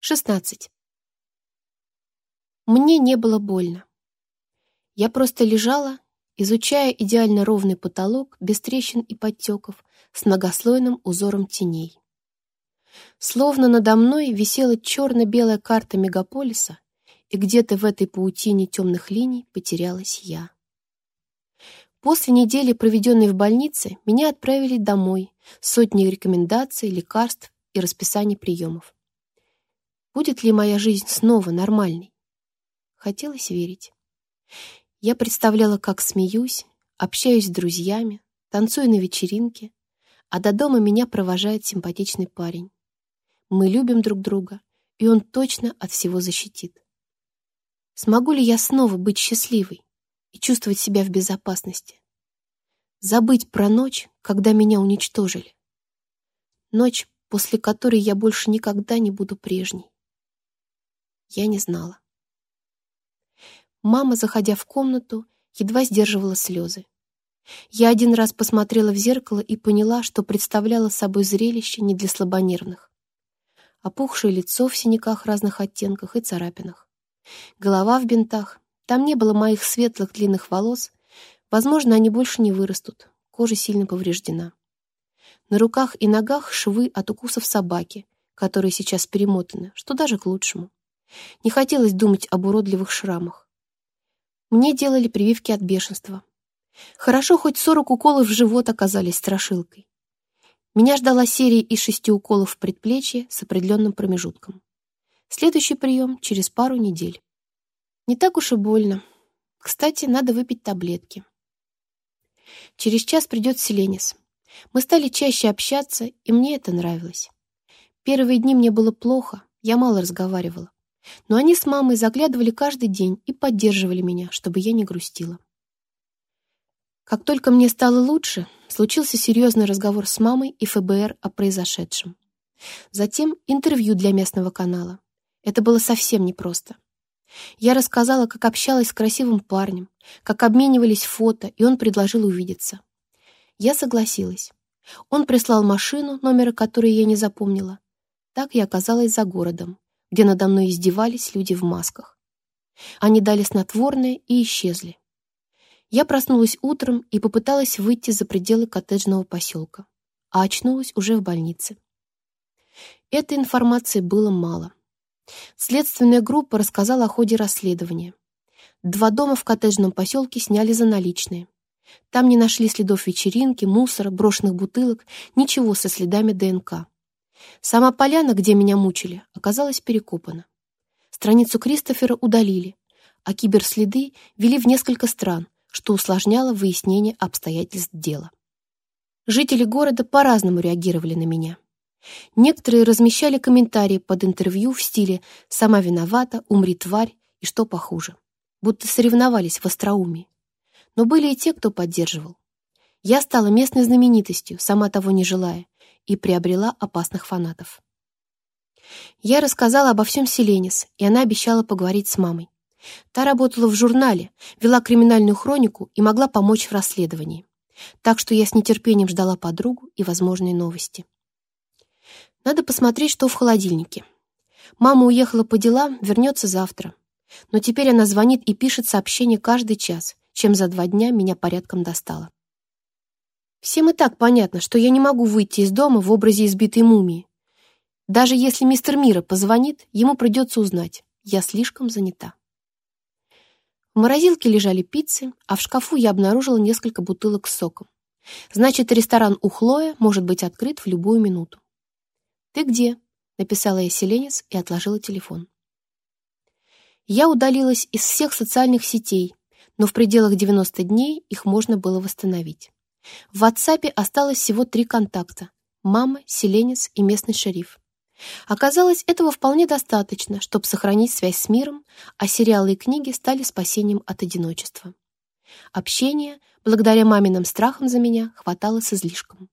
16. Мне не было больно. Я просто лежала, изучая идеально ровный потолок, без трещин и подтеков, с многослойным узором теней. Словно надо мной висела черно-белая карта мегаполиса, и где-то в этой паутине темных линий потерялась я. После недели, проведенной в больнице, меня отправили домой, сотни рекомендаций, лекарств и расписаний приемов. Будет ли моя жизнь снова нормальной? Хотелось верить. Я представляла, как смеюсь, общаюсь с друзьями, танцую на вечеринке, а до дома меня провожает симпатичный парень. Мы любим друг друга, и он точно от всего защитит. Смогу ли я снова быть счастливой и чувствовать себя в безопасности? Забыть про ночь, когда меня уничтожили. Ночь, после которой я больше никогда не буду прежней я не знала. Мама, заходя в комнату, едва сдерживала слезы. Я один раз посмотрела в зеркало и поняла, что представляло собой зрелище не для слабонервных. Опухшее лицо в синяках разных оттенках и царапинах. Голова в бинтах. Там не было моих светлых длинных волос. Возможно, они больше не вырастут. Кожа сильно повреждена. На руках и ногах швы от укусов собаки, которые сейчас перемотаны, что даже к лучшему. Не хотелось думать об уродливых шрамах. Мне делали прививки от бешенства. Хорошо, хоть сорок уколов в живот оказались страшилкой. Меня ждала серия из шести уколов в предплечье с определенным промежутком. Следующий прием через пару недель. Не так уж и больно. Кстати, надо выпить таблетки. Через час придет Селенис. Мы стали чаще общаться, и мне это нравилось. Первые дни мне было плохо, я мало разговаривала. Но они с мамой заглядывали каждый день и поддерживали меня, чтобы я не грустила. Как только мне стало лучше, случился серьезный разговор с мамой и ФБР о произошедшем. Затем интервью для местного канала. Это было совсем непросто. Я рассказала, как общалась с красивым парнем, как обменивались фото, и он предложил увидеться. Я согласилась. Он прислал машину, номера которой я не запомнила. Так я оказалась за городом, где надо мной издевались люди в масках. Они дали снотворное и исчезли. Я проснулась утром и попыталась выйти за пределы коттеджного поселка, а очнулась уже в больнице. Этой информации было мало. Следственная группа рассказала о ходе расследования. Два дома в коттеджном поселке сняли за наличные. Там не нашли следов вечеринки, мусора, брошенных бутылок, ничего со следами ДНК. Сама поляна, где меня мучили, оказалась перекопана. Страницу Кристофера удалили, а киберследы вели в несколько стран, что усложняло выяснение обстоятельств дела. Жители города по-разному реагировали на меня. Некоторые размещали комментарии под интервью в стиле «сама виновата», «умри, тварь» и что похуже, будто соревновались в остроумии. Но были и те, кто поддерживал. Я стала местной знаменитостью, сама того не желая, и приобрела опасных фанатов. Я рассказала обо всем Селенис, и она обещала поговорить с мамой. Та работала в журнале, вела криминальную хронику и могла помочь в расследовании. Так что я с нетерпением ждала подругу и возможные новости. Надо посмотреть, что в холодильнике. Мама уехала по делам, вернется завтра. Но теперь она звонит и пишет сообщение каждый час, чем за два дня меня порядком достала. Всем и так понятно, что я не могу выйти из дома в образе избитой мумии. Даже если мистер Мира позвонит, ему придется узнать. Я слишком занята. В морозилке лежали пиццы, а в шкафу я обнаружила несколько бутылок с соком. Значит, ресторан у Хлоя может быть открыт в любую минуту. «Ты где?» — написала я Селенец и отложила телефон. Я удалилась из всех социальных сетей, но в пределах 90 дней их можно было восстановить. В WhatsApp осталось всего три контакта – мама, селенец и местный шериф. Оказалось, этого вполне достаточно, чтобы сохранить связь с миром, а сериалы и книги стали спасением от одиночества. Общение, благодаря маминым страхам за меня, хватало с излишком.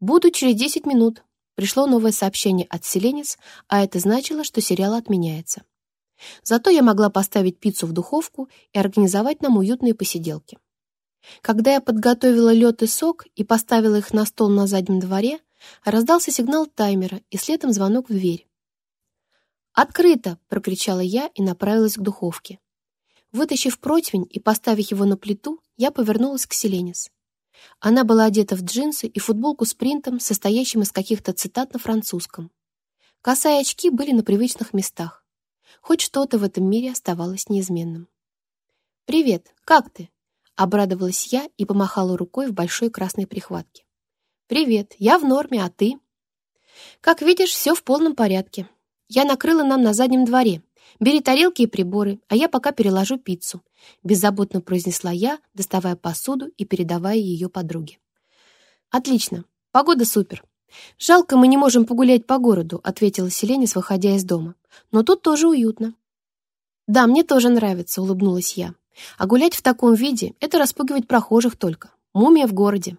«Буду через 10 минут», — пришло новое сообщение от селенец, а это значило, что сериал отменяется. Зато я могла поставить пиццу в духовку и организовать нам уютные посиделки. Когда я подготовила лед и сок и поставила их на стол на заднем дворе, раздался сигнал таймера и следом звонок в дверь. «Открыто!» — прокричала я и направилась к духовке. Вытащив противень и поставив его на плиту, я повернулась к Селенис. Она была одета в джинсы и футболку с принтом, состоящим из каких-то цитат на французском. Коса и очки были на привычных местах. Хоть что-то в этом мире оставалось неизменным. «Привет, как ты?» Обрадовалась я и помахала рукой в большой красной прихватке. «Привет, я в норме, а ты?» «Как видишь, все в полном порядке. Я накрыла нам на заднем дворе. Бери тарелки и приборы, а я пока переложу пиццу», беззаботно произнесла я, доставая посуду и передавая ее подруге. «Отлично. Погода супер. Жалко, мы не можем погулять по городу», ответила Селенис, выходя из дома. «Но тут тоже уютно». «Да, мне тоже нравится», улыбнулась я. А гулять в таком виде — это распугивать прохожих только. Мумия в городе.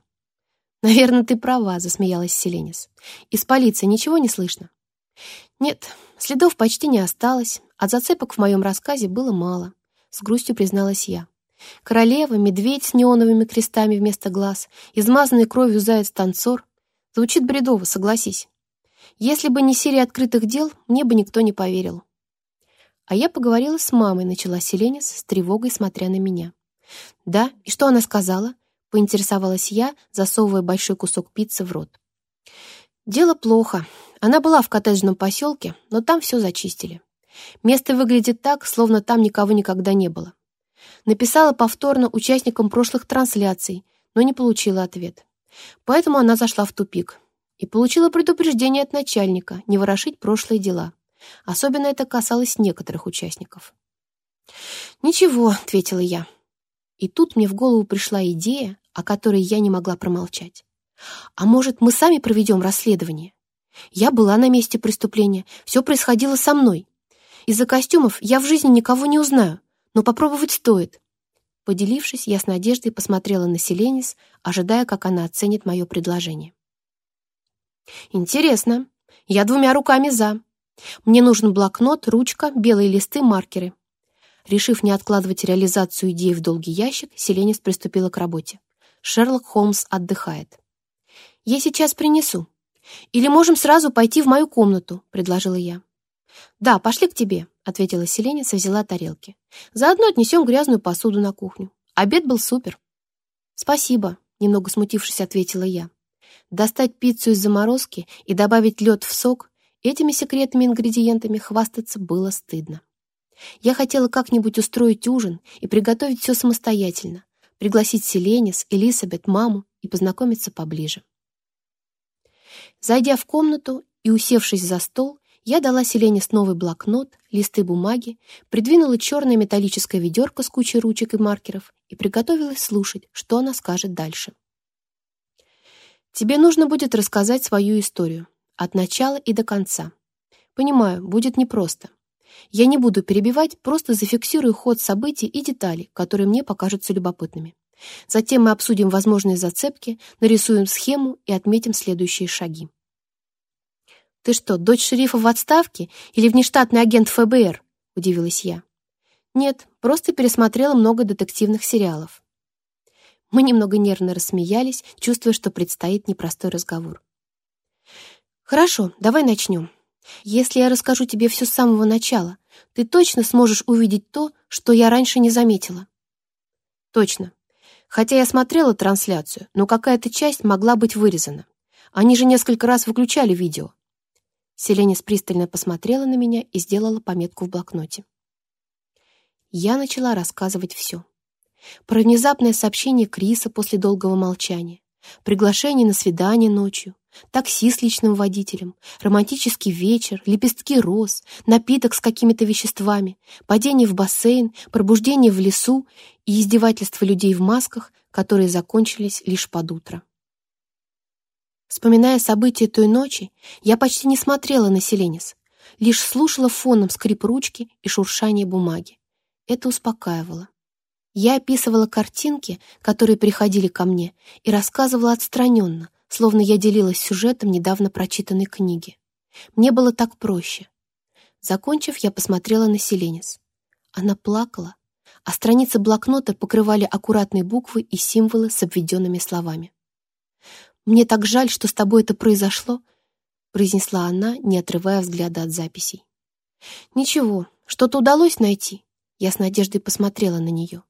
«Наверное, ты права», — засмеялась Селенис. «Из полиции ничего не слышно?» «Нет, следов почти не осталось, а зацепок в моем рассказе было мало», — с грустью призналась я. Королева, медведь с неоновыми крестами вместо глаз, измазанный кровью заяц-танцор. Звучит бредово, согласись. Если бы не серия открытых дел, мне бы никто не поверил. А я поговорила с мамой, начала Селенис с тревогой, смотря на меня. «Да, и что она сказала?» — поинтересовалась я, засовывая большой кусок пиццы в рот. «Дело плохо. Она была в коттеджном поселке, но там все зачистили. Место выглядит так, словно там никого никогда не было. Написала повторно участникам прошлых трансляций, но не получила ответ. Поэтому она зашла в тупик и получила предупреждение от начальника не ворошить прошлые дела. Особенно это касалось некоторых участников. «Ничего», — ответила я. И тут мне в голову пришла идея, о которой я не могла промолчать. «А может, мы сами проведем расследование?» Я была на месте преступления, все происходило со мной. Из-за костюмов я в жизни никого не узнаю, но попробовать стоит. Поделившись, я с надеждой посмотрела на Селенис, ожидая, как она оценит мое предложение. «Интересно. Я двумя руками за», мне нужен блокнот, ручка, белые листы, маркеры. Решив не откладывать реализацию идеи в долгий ящик, Селенис приступила к работе. Шерлок Холмс отдыхает. «Я сейчас принесу. Или можем сразу пойти в мою комнату», — предложила я. «Да, пошли к тебе», — ответила Селенис и взяла тарелки. «Заодно отнесем грязную посуду на кухню. Обед был супер». «Спасибо», — немного смутившись, ответила я. Достать пиццу из заморозки и добавить лед в сок Этими секретными ингредиентами хвастаться было стыдно. Я хотела как-нибудь устроить ужин и приготовить все самостоятельно, пригласить Селенис, Элисабет, маму и познакомиться поближе. Зайдя в комнату и усевшись за стол, я дала Селенис новый блокнот, листы бумаги, придвинула черное металлическое ведерко с кучей ручек и маркеров и приготовилась слушать, что она скажет дальше. «Тебе нужно будет рассказать свою историю», от начала и до конца. Понимаю, будет непросто. Я не буду перебивать, просто зафиксирую ход событий и деталей, которые мне покажутся любопытными. Затем мы обсудим возможные зацепки, нарисуем схему и отметим следующие шаги. «Ты что, дочь шерифа в отставке или внештатный агент ФБР?» — удивилась я. «Нет, просто пересмотрела много детективных сериалов». Мы немного нервно рассмеялись, чувствуя, что предстоит непростой разговор. «Хорошо, давай начнем. Если я расскажу тебе все с самого начала, ты точно сможешь увидеть то, что я раньше не заметила». «Точно. Хотя я смотрела трансляцию, но какая-то часть могла быть вырезана. Они же несколько раз выключали видео». Селенис пристально посмотрела на меня и сделала пометку в блокноте. Я начала рассказывать все. Про внезапное сообщение Криса после долгого молчания, приглашение на свидание ночью, Такси с личным водителем, романтический вечер, лепестки роз, напиток с какими-то веществами, падение в бассейн, пробуждение в лесу и издевательство людей в масках, которые закончились лишь под утро. Вспоминая события той ночи, я почти не смотрела на Селенис, лишь слушала фоном скрип ручки и шуршание бумаги. Это успокаивало. Я описывала картинки, которые приходили ко мне, и рассказывала отстраненно, словно я делилась сюжетом недавно прочитанной книги. Мне было так проще. Закончив, я посмотрела на Селенис. Она плакала, а страницы блокнота покрывали аккуратные буквы и символы с обведенными словами. «Мне так жаль, что с тобой это произошло», произнесла она, не отрывая взгляда от записей. «Ничего, что-то удалось найти». Я с надеждой посмотрела на нее.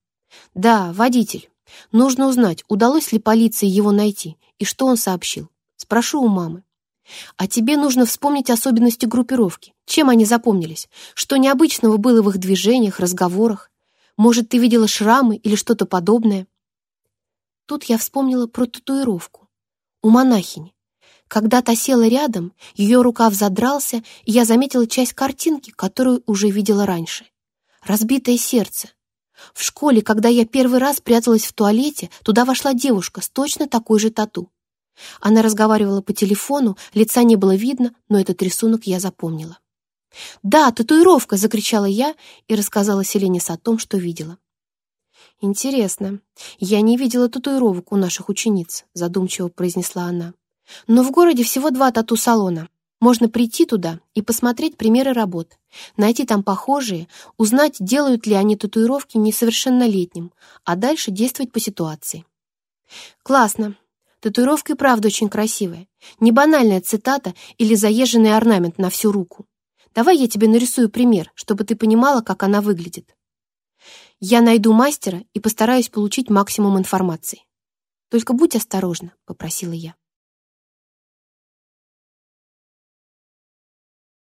«Да, водитель. Нужно узнать, удалось ли полиции его найти и что он сообщил. Спрошу у мамы. А тебе нужно вспомнить особенности группировки. Чем они запомнились? Что необычного было в их движениях, разговорах? Может, ты видела шрамы или что-то подобное? Тут я вспомнила про татуировку. У монахини. Когда та села рядом, ее рукав задрался, и я заметила часть картинки, которую уже видела раньше. Разбитое сердце — в школе, когда я первый раз пряталась в туалете, туда вошла девушка с точно такой же тату. Она разговаривала по телефону, лица не было видно, но этот рисунок я запомнила. «Да, татуировка!» — закричала я и рассказала Селенис о том, что видела. «Интересно, я не видела татуировок у наших учениц», — задумчиво произнесла она. «Но в городе всего два тату-салона. Можно прийти туда и посмотреть примеры работ, найти там похожие, узнать, делают ли они татуировки несовершеннолетним, а дальше действовать по ситуации. Классно. Татуировка и правда очень красивая. Не банальная цитата или заезженный орнамент на всю руку. Давай я тебе нарисую пример, чтобы ты понимала, как она выглядит. Я найду мастера и постараюсь получить максимум информации. Только будь осторожна, попросила я.